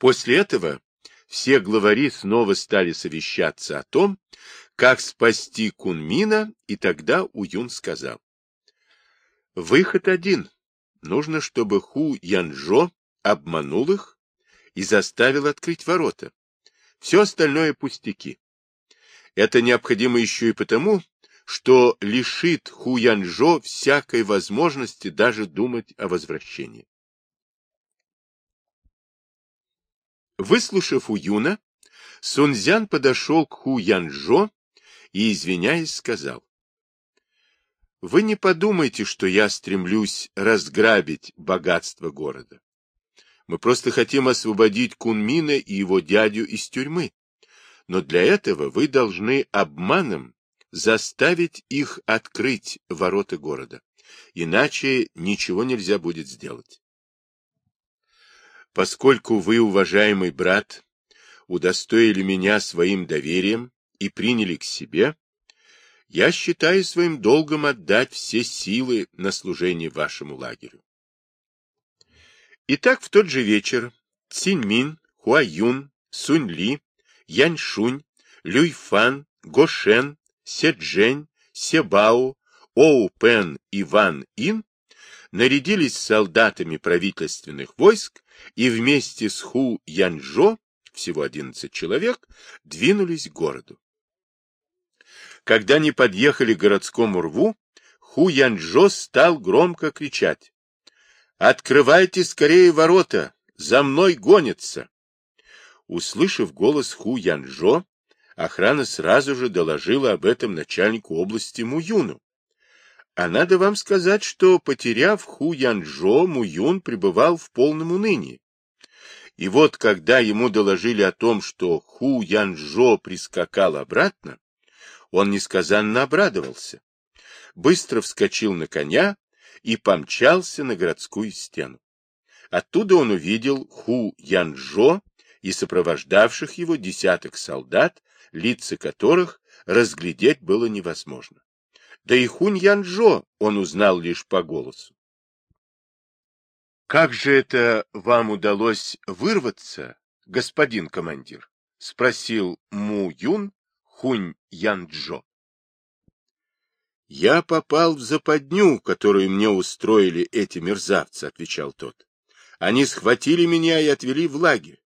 После этого все главари снова стали совещаться о том, как спасти Кунмина, и тогда Уюн сказал. Выход один. Нужно, чтобы Ху Янжо обманул их и заставил открыть ворота. Все остальное пустяки. Это необходимо еще и потому, что лишит Ху Янжо всякой возможности даже думать о возвращении. Выслушав Уюна, Сунцзян подошел к Ху Янжо и, извиняясь, сказал, «Вы не подумайте, что я стремлюсь разграбить богатство города. Мы просто хотим освободить Кунмина и его дядю из тюрьмы. Но для этого вы должны обманом заставить их открыть ворота города. Иначе ничего нельзя будет сделать. Поскольку вы, уважаемый брат, удостоили меня своим доверием и приняли к себе, я считаю своим долгом отдать все силы на служение вашему лагерю. Итак, в тот же вечер Циньмин, Хуаюн, Сунь-Ли, Яньшунь, Люйфан, Гошен, Седжень, Себао, Оу-Пен и Ван Ин нарядились солдатами правительственных войск и вместе с Ху Янжо, всего 11 человек, двинулись к городу. Когда они подъехали к городскому рву, Ху Янжо стал громко кричать. «Открывайте скорее ворота! За мной гонятся!» Услышав голос Ху Янжо, охрана сразу же доложила об этом начальнику области Муюну. А надо вам сказать, что, потеряв Ху Янжо, Муюн пребывал в полном унынии. И вот, когда ему доложили о том, что Ху Янжо прискакал обратно, он несказанно обрадовался. Быстро вскочил на коня и помчался на городскую стену. Оттуда он увидел Ху Янжо и сопровождавших его десяток солдат, лица которых разглядеть было невозможно. Да и Хунь Янжо он узнал лишь по голосу. «Как же это вам удалось вырваться, господин командир?» — спросил Му Юн Хунь Янджо. «Я попал в западню, которую мне устроили эти мерзавцы», — отвечал тот. «Они схватили меня и отвели в лагерь.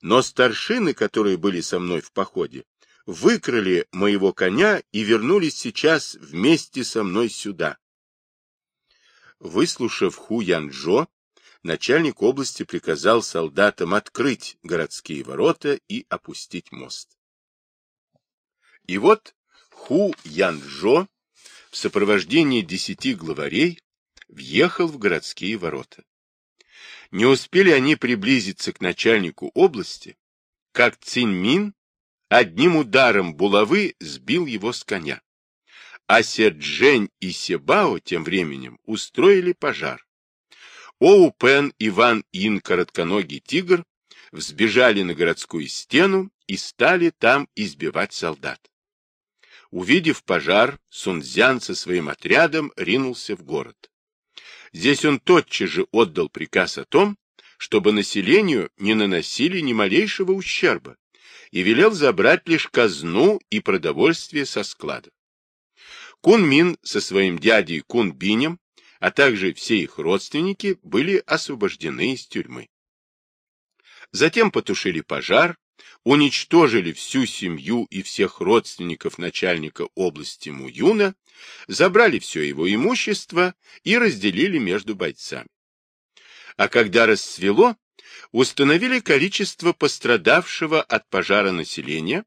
Но старшины, которые были со мной в походе, выкрали моего коня и вернулись сейчас вместе со мной сюда». Выслушав Ху Янджо, начальник области приказал солдатам открыть городские ворота и опустить мост. И вот Ху Янджо в сопровождении десяти главарей въехал в городские ворота. Не успели они приблизиться к начальнику области, как Циньмин одним ударом булавы сбил его с коня. А Серджень и Себао тем временем устроили пожар. Оу Пен и Ван Ин, коротконогий тигр, взбежали на городскую стену и стали там избивать солдат. Увидев пожар, Сунцзян со своим отрядом ринулся в город. Здесь он тотчас же отдал приказ о том, чтобы населению не наносили ни малейшего ущерба, и велел забрать лишь казну и продовольствие со складов. Кун со своим дядей Кун Бинем, а также все их родственники были освобождены из тюрьмы. Затем потушили пожар, уничтожили всю семью и всех родственников начальника области Муюна, забрали все его имущество и разделили между бойцами. А когда расцвело, установили количество пострадавшего от пожара населения,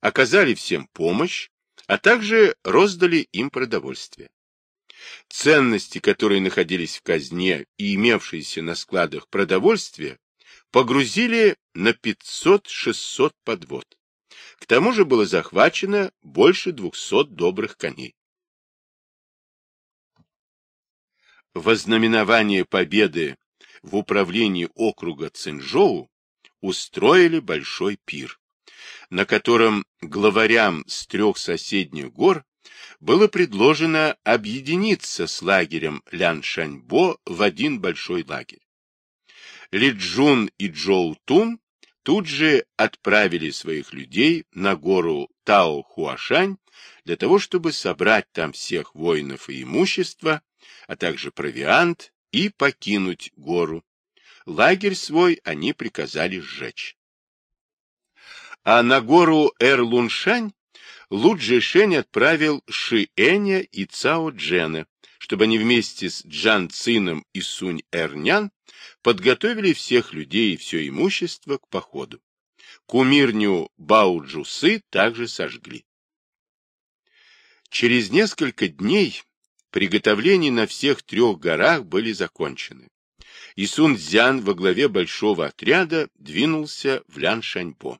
оказали всем помощь, а также роздали им продовольствие. Ценности, которые находились в казне и имевшиеся на складах продовольствия, погрузили на 500-600 подвод. К тому же было захвачено больше 200 добрых коней. Вознаменование победы в управлении округа Цинжоу устроили большой пир, на котором главарям с трех соседних гор было предложено объединиться с лагерем Ляншаньбо в один большой лагерь. Ли Джун и Джоу Тун тут же отправили своих людей на гору Тао-Хуашань для того, чтобы собрать там всех воинов и имущество, а также провиант, и покинуть гору. Лагерь свой они приказали сжечь. А на гору Эрлуншань Луджи Шень отправил Ши Эня и Цао Джена, чтобы они вместе с Джан Цином и Сунь Эрнян подготовили всех людей и все имущество к походу. Кумирню Бауджусы также сожгли. Через несколько дней приготовления на всех трех горах были закончены, и Сун Цзян во главе большого отряда двинулся в Ляншаньпо.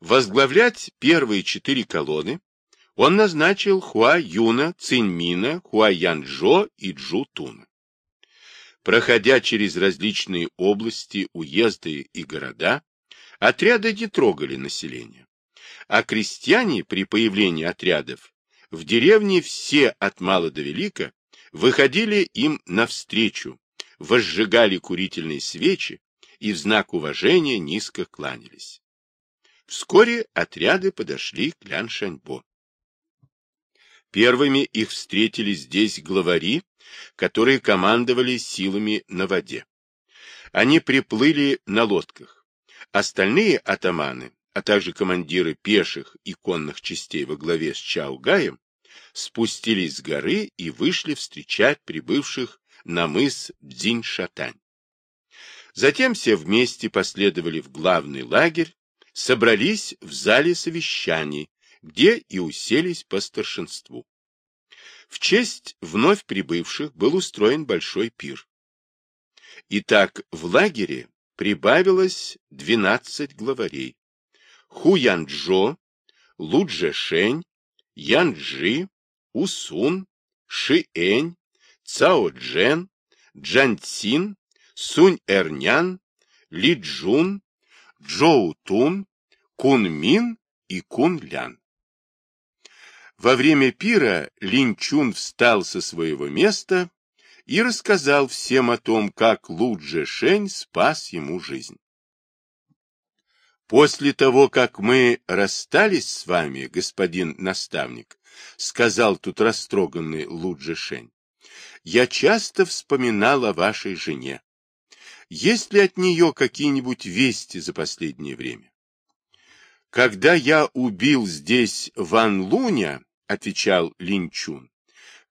Возглавлять первые четыре колонны он назначил Хуа Юна, Циньмина, Хуа Янчжо и Джу Туна. Проходя через различные области, уезды и города, отряды не трогали население. А крестьяне при появлении отрядов в деревне все от мала до велика выходили им навстречу, возжигали курительные свечи и в знак уважения низко кланялись. Вскоре отряды подошли к Ляншаньбо. Первыми их встретили здесь главари, которые командовали силами на воде. Они приплыли на лодках. Остальные атаманы, а также командиры пеших и конных частей во главе с Чаугаем, спустились с горы и вышли встречать прибывших на мыс Дзинь-Шатань. Затем все вместе последовали в главный лагерь, собрались в зале совещаний, где и уселись по старшинству. В честь вновь прибывших был устроен большой пир. Итак, в лагере прибавилось 12 главарей. Ху Янчжо, Лу Джешень, Янджи, Усун, Шиэнь, Цао Джен, Джан Цин, Сунь Эрнян, Ли Джун, Джоу Тун, Кун Мин и Кун Лян. Во время пира Линчун встал со своего места и рассказал всем о том, как Лу Шень спас ему жизнь. После того, как мы расстались с вами, господин наставник, сказал тут растроганный Лу Шень, я часто вспоминал о вашей жене. Есть ли от нее какие-нибудь вести за последнее время? Когда я убил здесь Ван Луня, отвечал Линчун,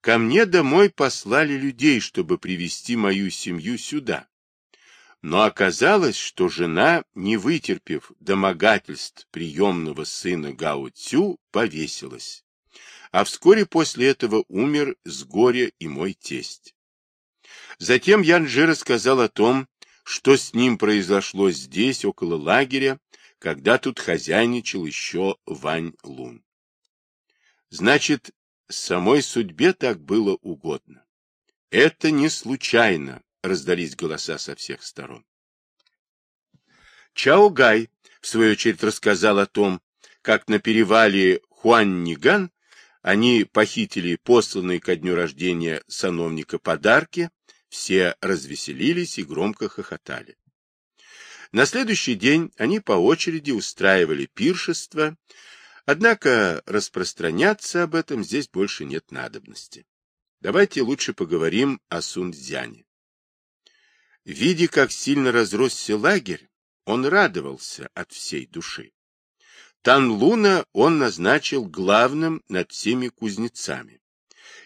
ко мне домой послали людей, чтобы привести мою семью сюда. Но оказалось, что жена, не вытерпев домогательств приемного сына Гао Цю, повесилась. А вскоре после этого умер с горя и мой тесть. Затем Янджи рассказал о том, что с ним произошло здесь, около лагеря, когда тут хозяйничал еще Вань Лун. Значит, самой судьбе так было угодно. Это не случайно, раздались голоса со всех сторон. Чао Гай, в свою очередь, рассказал о том, как на перевале Хуанниган они похитили посланные ко дню рождения сановника подарки, все развеселились и громко хохотали. На следующий день они по очереди устраивали пиршество, однако распространяться об этом здесь больше нет надобности. Давайте лучше поговорим о Сунцзяне. Видя, как сильно разросся лагерь, он радовался от всей души. Танлуна он назначил главным над всеми кузнецами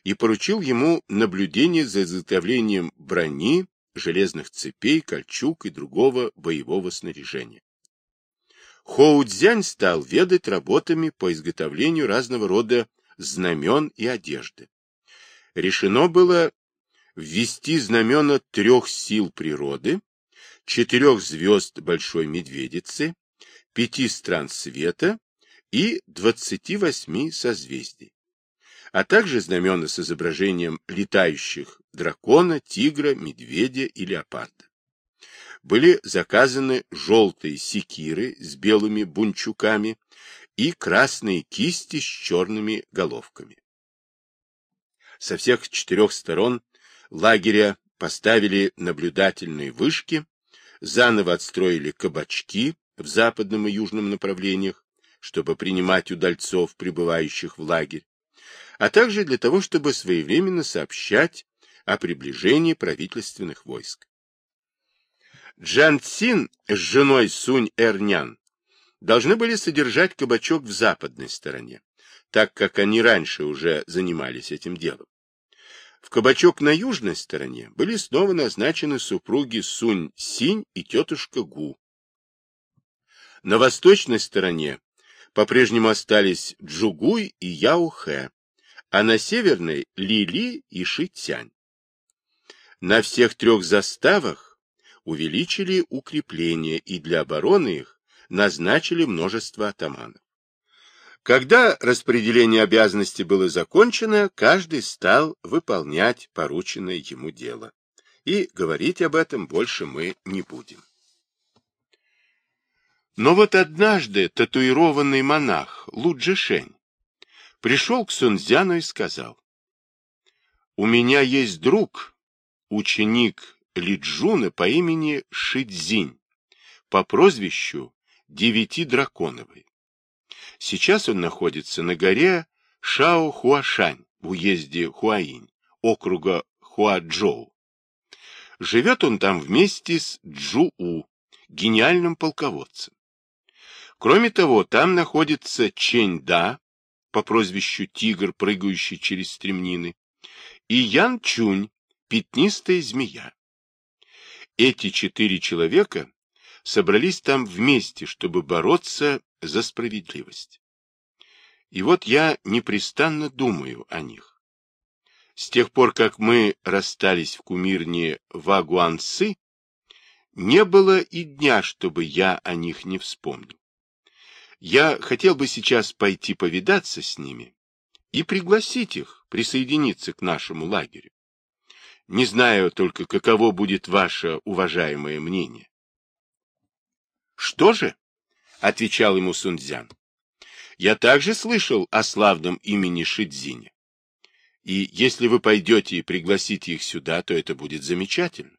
и поручил ему наблюдение за изготовлением брони, железных цепей, кольчуг и другого боевого снаряжения. Хоудзянь стал ведать работами по изготовлению разного рода знамен и одежды. Решено было ввести знамена трех сил природы, четырех звезд Большой Медведицы, пяти стран света и двадцати восьми созвездий а также знамена с изображением летающих дракона, тигра, медведя и леопарда. Были заказаны желтые секиры с белыми бунчуками и красные кисти с черными головками. Со всех четырех сторон лагеря поставили наблюдательные вышки, заново отстроили кабачки в западном и южном направлениях, чтобы принимать удальцов, прибывающих в лагерь, а также для того, чтобы своевременно сообщать о приближении правительственных войск. Джан Цин с женой Сунь Эрнян должны были содержать кабачок в западной стороне, так как они раньше уже занимались этим делом. В кабачок на южной стороне были снова назначены супруги Сунь Синь и тетушка Гу. На восточной стороне по-прежнему остались Джугуй и Яухэ, а на северной — Лили и Шитянь. На всех трех заставах увеличили укрепления и для обороны их назначили множество атаманов. Когда распределение обязанностей было закончено, каждый стал выполнять порученное ему дело. И говорить об этом больше мы не будем. Но вот однажды татуированный монах Луджишень пришел к Сунцзяну и сказал, «У меня есть друг, ученик Лиджуна по имени Шидзинь, по прозвищу Девяти Драконовой. Сейчас он находится на горе Шао-Хуашань в уезде Хуаинь, округа Хуаджоу. Живет он там вместе с Джу-У, гениальным полководцем. Кроме того, там находится Чень-Да, по прозвищу Тигр, прыгающий через стремнины, и Ян Чунь, пятнистая змея. Эти четыре человека собрались там вместе, чтобы бороться за справедливость. И вот я непрестанно думаю о них. С тех пор, как мы расстались в кумирне Вагуанцы, не было и дня, чтобы я о них не вспомнил. Я хотел бы сейчас пойти повидаться с ними и пригласить их присоединиться к нашему лагерю. Не знаю только, каково будет ваше уважаемое мнение. Что же? — отвечал ему Сунцзян. Я также слышал о славном имени Шидзиня. И если вы пойдете и пригласите их сюда, то это будет замечательно.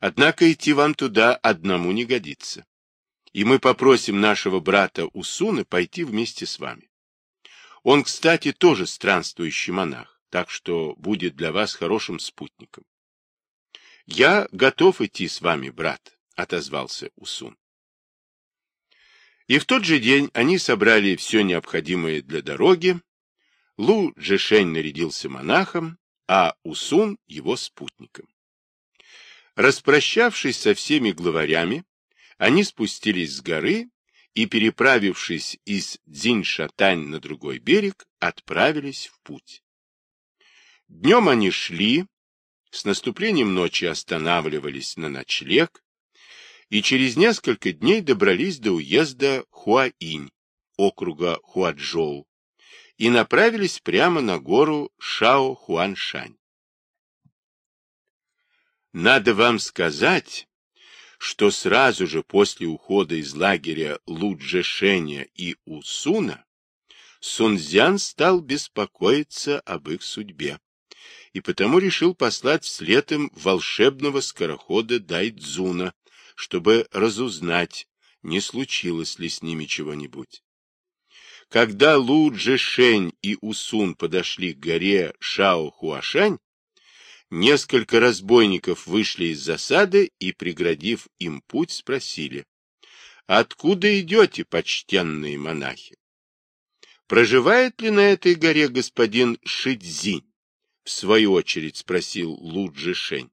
Однако идти вам туда одному не годится и мы попросим нашего брата Усуна пойти вместе с вами. Он, кстати, тоже странствующий монах, так что будет для вас хорошим спутником. — Я готов идти с вами, брат, — отозвался Усун. И в тот же день они собрали все необходимое для дороги. Лу Джешень нарядился монахом, а Усун — его спутником. Распрощавшись со всеми главарями, они спустились с горы и, переправившись из Дзинь-Шатань на другой берег, отправились в путь. Днем они шли, с наступлением ночи останавливались на ночлег и через несколько дней добрались до уезда Хуаинь, округа Хуаджоу, и направились прямо на гору Шао-Хуаншань. Надо вам сказать, что сразу же после ухода из лагеря Луджешеня и Усуна Сунцзян стал беспокоиться об их судьбе и потому решил послать вслед им волшебного скорохода Дайдзуна, чтобы разузнать, не случилось ли с ними чего-нибудь. Когда Лу Джешень и Усун подошли к горе Шао-Хуашань, Несколько разбойников вышли из засады и, преградив им путь, спросили, «Откуда идете, почтенные монахи?» «Проживает ли на этой горе господин Шидзинь?» В свою очередь спросил Луджи Шень.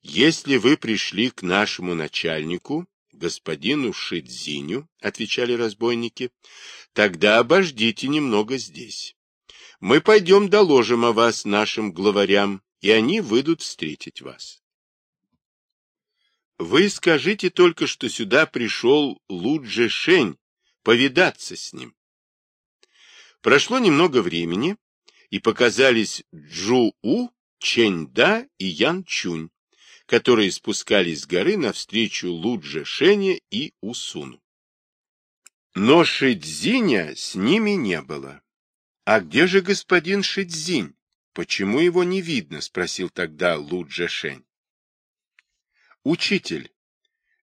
«Если вы пришли к нашему начальнику, господину Шидзиню, — отвечали разбойники, — тогда обождите немного здесь. Мы пойдем доложим о вас нашим главарям, и они выйдут встретить вас. Вы скажите только, что сюда пришел Луджи Шень, повидаться с ним. Прошло немного времени, и показались Джу-У, Чэнь-Да и Ян-Чунь, которые спускались с горы навстречу Лудже Шене и Усуну. Но Шидзиня с ними не было. А где же господин Шидзинь? Почему его не видно? — спросил тогда Лу Джешень. Учитель,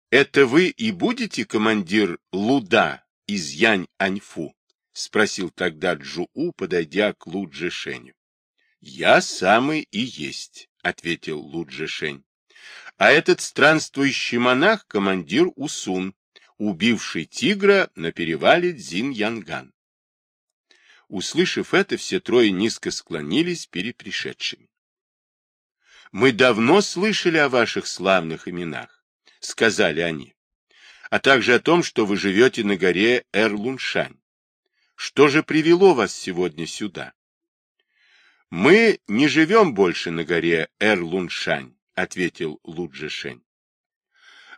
Это вы и будете командир Луда из Янь-Аньфу? — спросил тогда Джуу, подойдя к Лу Джешеню. — Я самый и есть, — ответил Лу Джешень. — А этот странствующий монах — командир Усун, убивший тигра на перевале Дзин-Янган. Услышав это, все трое низко склонились перед пришедшими. — Мы давно слышали о ваших славных именах, — сказали они, — а также о том, что вы живете на горе Эрлуншань. Что же привело вас сегодня сюда? — Мы не живем больше на горе Эрлуншань, — ответил Луджишень.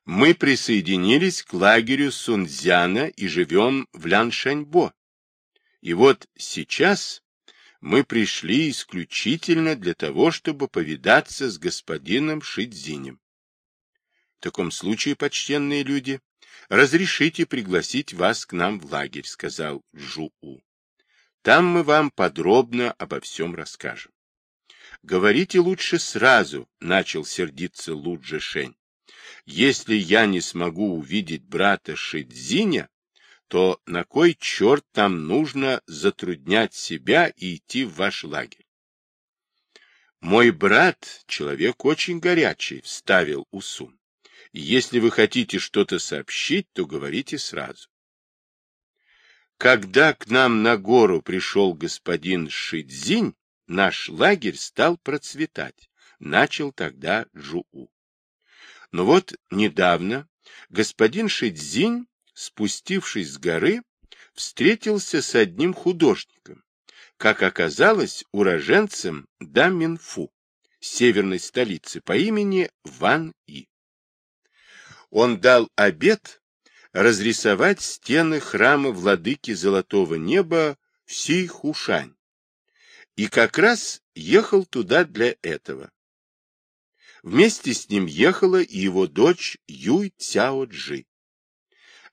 Мы присоединились к лагерю Сунцзяна и живем в Ляншаньбо. И вот сейчас мы пришли исключительно для того, чтобы повидаться с господином Шидзинем. В таком случае, почтенные люди, разрешите пригласить вас к нам в лагерь, сказал Жу-У. Там мы вам подробно обо всем расскажем. Говорите лучше сразу, начал сердиться Луджи Шень. Если я не смогу увидеть брата Шидзиня, то на кой черт там нужно затруднять себя и идти в ваш лагерь? Мой брат — человек очень горячий, — вставил Усун. Если вы хотите что-то сообщить, то говорите сразу. Когда к нам на гору пришел господин Шидзинь, наш лагерь стал процветать, начал тогда Джуу. Но вот недавно господин Шидзинь спустившись с горы, встретился с одним художником, как оказалось, уроженцем Даминфу, северной столицы, по имени Ван И. Он дал обет разрисовать стены храма владыки Золотого Неба Сихушань, и как раз ехал туда для этого. Вместе с ним ехала и его дочь Юй Цяо.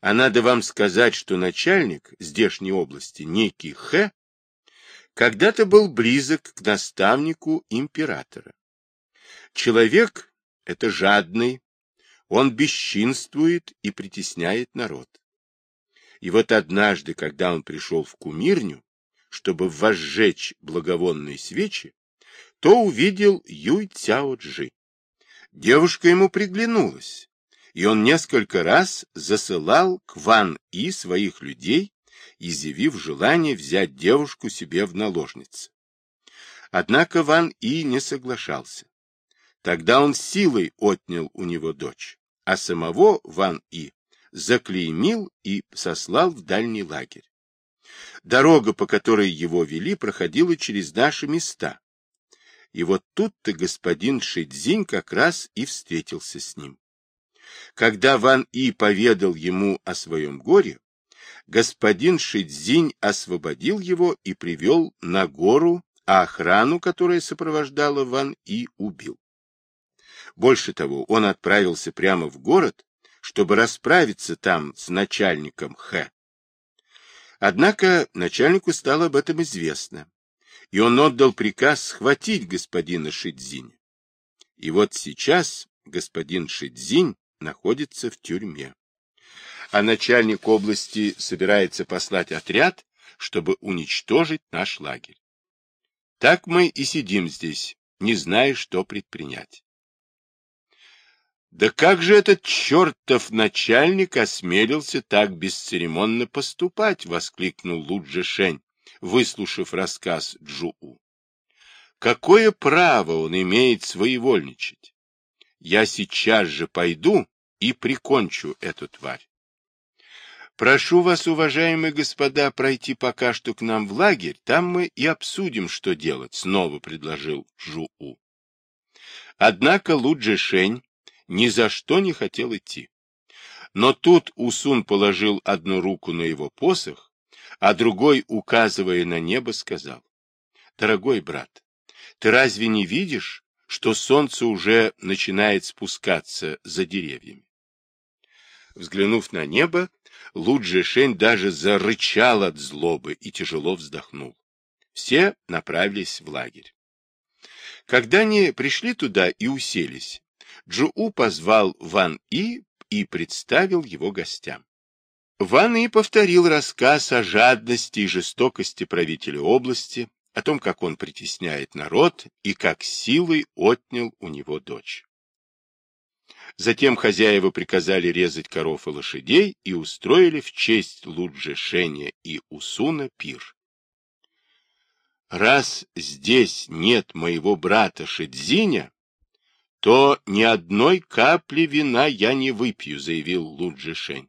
А надо вам сказать, что начальник здешней области, некий Хэ, когда-то был близок к наставнику императора. Человек — это жадный, он бесчинствует и притесняет народ. И вот однажды, когда он пришел в кумирню, чтобы возжечь благовонные свечи, то увидел Юй Цяо Джи. Девушка ему приглянулась, и он несколько раз засылал к Ван И своих людей, изъявив желание взять девушку себе в наложницы. Однако Ван И не соглашался. Тогда он силой отнял у него дочь, а самого Ван И заклеймил и сослал в дальний лагерь. Дорога, по которой его вели, проходила через наши места. И вот тут-то господин Шидзинь как раз и встретился с ним. Когда Ван И поведал ему о своем горе, господин Шидзинь освободил его и привел на гору, а охрану, которая сопровождала Ван И, убил. Больше того, он отправился прямо в город, чтобы расправиться там с начальником Хэ. Однако начальнику стало об этом известно, и он отдал приказ схватить господина Шидзиня. И вот сейчас господин Шидзинь находится в тюрьме. А начальник области собирается послать отряд, чтобы уничтожить наш лагерь. Так мы и сидим здесь, не зная, что предпринять. Да как же этот чертов начальник осмелился так бесцеремонно поступать, воскликнул Луджи Шень, выслушав рассказ Джуу. Какое право он имеет своевольничать? Я сейчас же пойду и прикончу эту тварь. Прошу вас, уважаемые господа, пройти пока что к нам в лагерь, там мы и обсудим, что делать, снова предложил Жу-У. Однако Луджи Шень ни за что не хотел идти. Но тут Усун положил одну руку на его посох, а другой, указывая на небо, сказал, «Дорогой брат, ты разве не видишь, что солнце уже начинает спускаться за деревьями. Взглянув на небо, Луджи Шень даже зарычал от злобы и тяжело вздохнул. Все направились в лагерь. Когда они пришли туда и уселись, Джуу позвал Ван И и представил его гостям. Ван И повторил рассказ о жадности и жестокости правителя области, о том, как он притесняет народ и как силой отнял у него дочь. Затем хозяева приказали резать коров и лошадей и устроили в честь Луджешеня и Усуна пир. Раз здесь нет моего брата Шидзиня, то ни одной капли вина я не выпью, заявил Луджишень.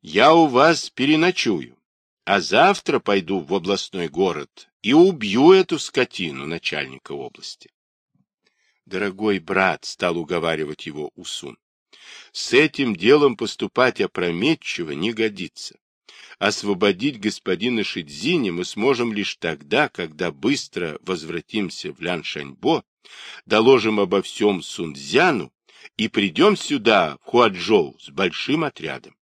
Я у вас переночую, а завтра пойду в областной город и убью эту скотину начальника области. Дорогой брат, стал уговаривать его Усун, с этим делом поступать опрометчиво не годится. Освободить господина Шидзини мы сможем лишь тогда, когда быстро возвратимся в Ляншаньбо, доложим обо всем Сунцзяну и придем сюда, в Хуаджоу, с большим отрядом.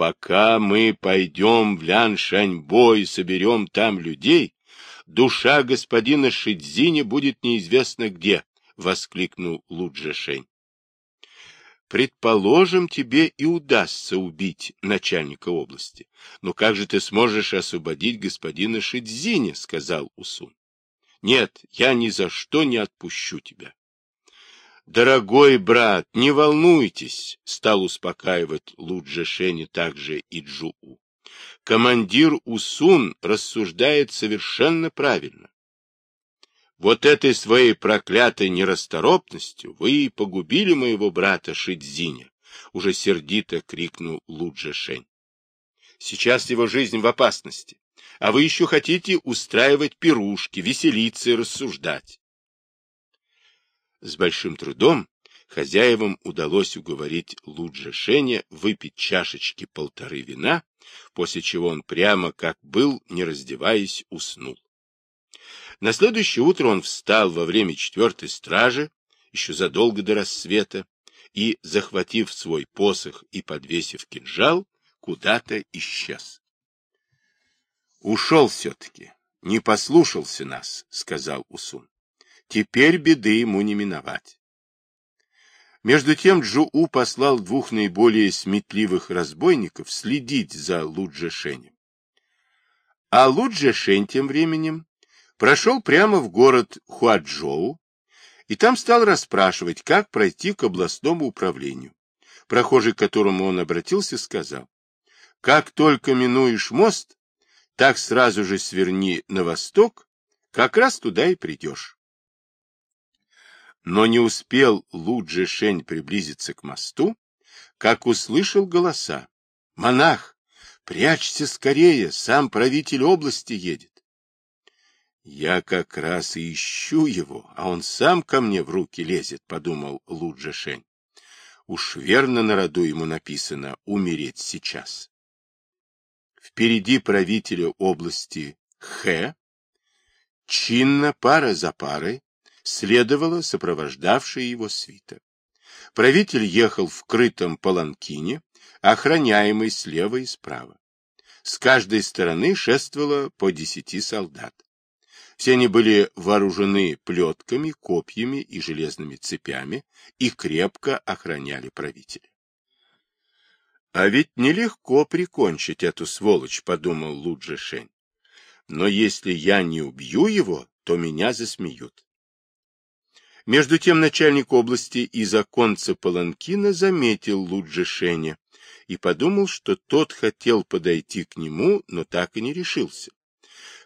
Пока мы пойдем в Ляншаньбо и соберем там людей, душа господина Шидзини будет неизвестно где, — воскликнул Луджешень. Предположим, тебе и удастся убить начальника области. Но как же ты сможешь освободить господина Шидзини, — сказал Усун. Нет, я ни за что не отпущу тебя. Дорогой брат, не волнуйтесь, стал успокаивать Луджа Шени также и Джуу. Командир Усун рассуждает совершенно правильно. Вот этой своей проклятой нерасторопностью вы погубили моего брата Шидзиня, уже сердито крикнул Луджа Шень. Сейчас его жизнь в опасности, а вы еще хотите устраивать пирушки, веселиться и рассуждать. С большим трудом хозяевам удалось уговорить Луджа Шеня выпить чашечки полторы вина, после чего он прямо как был, не раздеваясь, уснул. На следующее утро он встал во время четвертой стражи, еще задолго до рассвета, и, захватив свой посох и подвесив кинжал, куда-то исчез. «Ушел все-таки, не послушался нас», — сказал Усун. Теперь беды ему не миновать. Между тем Джуу послал двух наиболее сметливых разбойников следить за Луджешенем. А Луджешень тем временем прошел прямо в город Хуаджоу и там стал расспрашивать, как пройти к областному управлению. Прохожий, к которому он обратился, сказал, «Как только минуешь мост, так сразу же сверни на восток, как раз туда и придешь». Но не успел Луджи Шень приблизиться к мосту, как услышал голоса. «Монах, прячься скорее, сам правитель области едет». «Я как раз и ищу его, а он сам ко мне в руки лезет», — подумал Луджи Шень. Уж верно на роду ему написано «умереть сейчас». Впереди правителя области Х, чинно пара за парой, следовала сопровождавшая его свита. Правитель ехал в крытом паланкине, охраняемый слева и справа. С каждой стороны шествовало по десяти солдат. Все они были вооружены плетками, копьями и железными цепями и крепко охраняли правителя. «А ведь нелегко прикончить эту сволочь», — подумал Луджи Шень. «Но если я не убью его, то меня засмеют». Между тем начальник области и законца Паланкина заметил Луджишеня и подумал, что тот хотел подойти к нему, но так и не решился.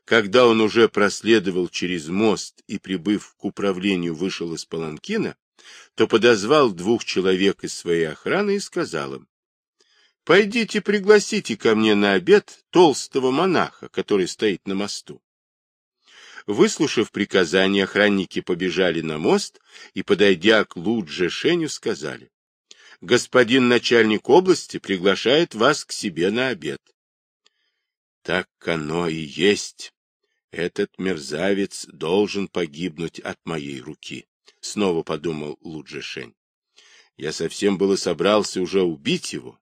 Когда он уже проследовал через мост и, прибыв к управлению, вышел из Паланкина, то подозвал двух человек из своей охраны и сказал им, «Пойдите пригласите ко мне на обед толстого монаха, который стоит на мосту. Выслушав приказание, охранники побежали на мост и, подойдя к Лудже Шеню, сказали, «Господин начальник области приглашает вас к себе на обед». «Так оно и есть. Этот мерзавец должен погибнуть от моей руки», — снова подумал Лудже Шень. «Я совсем было собрался уже убить его,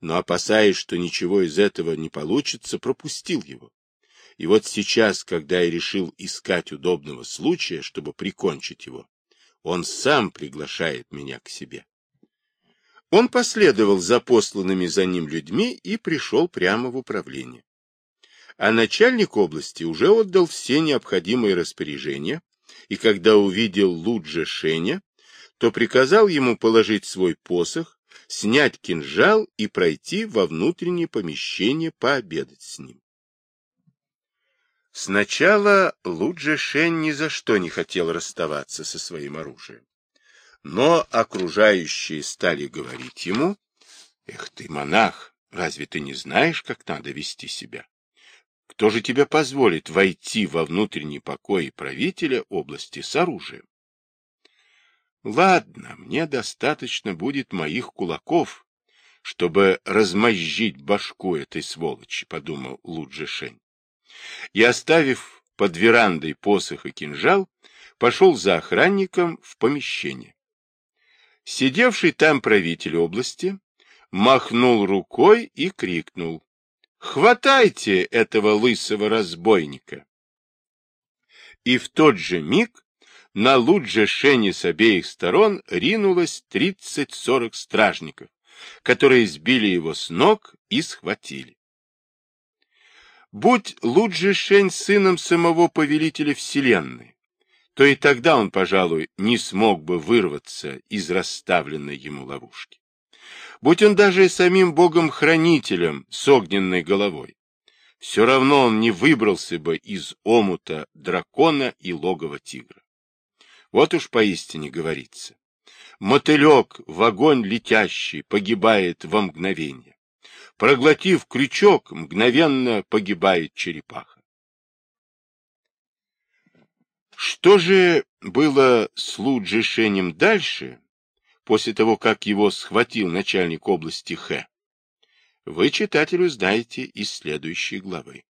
но, опасаясь, что ничего из этого не получится, пропустил его. И вот сейчас, когда я решил искать удобного случая, чтобы прикончить его, он сам приглашает меня к себе. Он последовал за посланными за ним людьми и пришел прямо в управление. А начальник области уже отдал все необходимые распоряжения, и когда увидел Луджа Шеня, то приказал ему положить свой посох, снять кинжал и пройти во внутреннее помещение пообедать с ним. Сначала Луджи Шень ни за что не хотел расставаться со своим оружием. Но окружающие стали говорить ему, «Эх ты, монах, разве ты не знаешь, как надо вести себя? Кто же тебе позволит войти во внутренний покой правителя области с оружием? Ладно, мне достаточно будет моих кулаков, чтобы размозжить башку этой сволочи, — подумал Луджи Шень. И, оставив под верандой посох и кинжал, пошел за охранником в помещение. Сидевший там правитель области махнул рукой и крикнул. «Хватайте этого лысого разбойника!» И в тот же миг на Лудже Шене с обеих сторон ринулось 30-40 стражников, которые сбили его с ног и схватили. Будь Луджи Шень сыном самого повелителя Вселенной, то и тогда он, пожалуй, не смог бы вырваться из расставленной ему ловушки. Будь он даже самим богом-хранителем с огненной головой, все равно он не выбрался бы из омута дракона и логова тигра. Вот уж поистине говорится. Мотылек в огонь летящий погибает во мгновение. Проглотив крючок, мгновенно погибает черепаха. Что же было с Луджишенем дальше, после того, как его схватил начальник области Х? Вы, читателю, знаете из следующей главы.